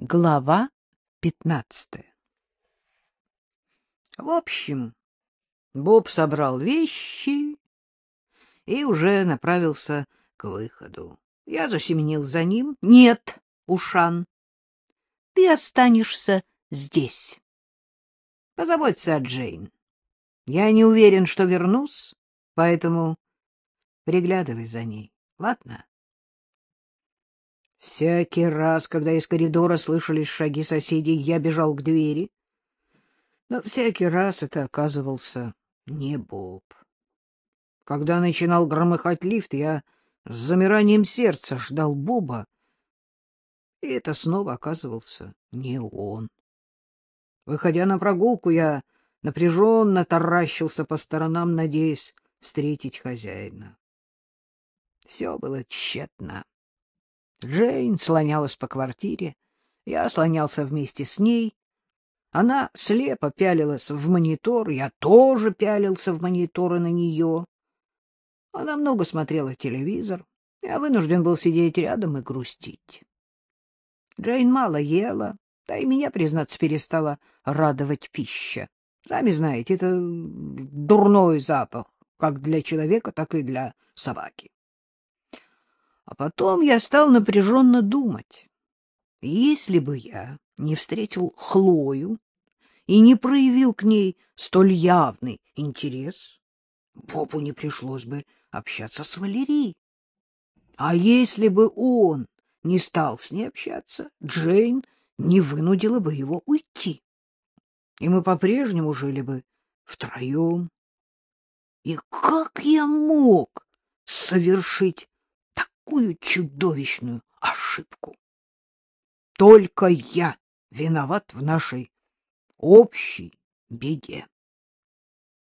Глава пятнадцатая В общем, Боб собрал вещи и уже направился к выходу. Я засеменил за ним. — Нет, Ушан, ты останешься здесь. Позаботься о Джейн. Я не уверен, что вернусь, поэтому приглядывай за ней, ладно? Всякий раз, когда из коридора слышались шаги соседей, я бежал к двери. Но всякий раз это оказывался не Боб. Когда начинал громыхать лифт, я с замиранием сердца ждал Боба, и это снова оказывался не он. Выходя на прогулку, я напряженно таращился по сторонам, надеясь встретить хозяина. Все было тщетно. Джейн слонялась по квартире, я слонялся вместе с ней. Она слепо пялилась в монитор, я тоже пялился в мониторы на нее. Она много смотрела телевизор, я вынужден был сидеть рядом и грустить. Джейн мало ела, да и меня, признаться, перестала радовать пища. Сами знаете, это дурной запах, как для человека, так и для собаки. А потом я стал напряженно думать. Если бы я не встретил Хлою и не проявил к ней столь явный интерес, Бобу не пришлось бы общаться с Валерией. А если бы он не стал с ней общаться, Джейн не вынудила бы его уйти. И мы по-прежнему жили бы втроем. И как я мог совершить такую чудовищную ошибку. Только я виноват в нашей общей беде.